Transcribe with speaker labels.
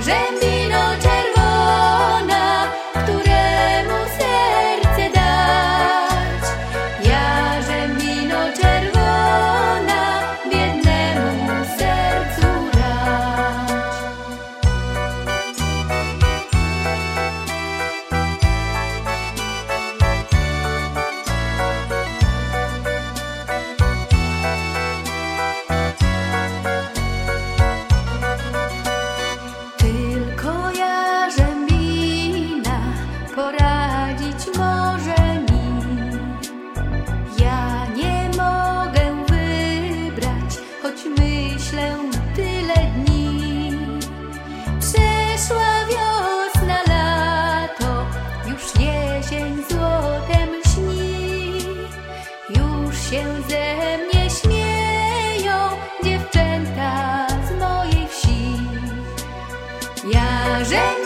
Speaker 1: gemi się ze mnie śmieją dziewczęta z mojej wsi. Ja żeń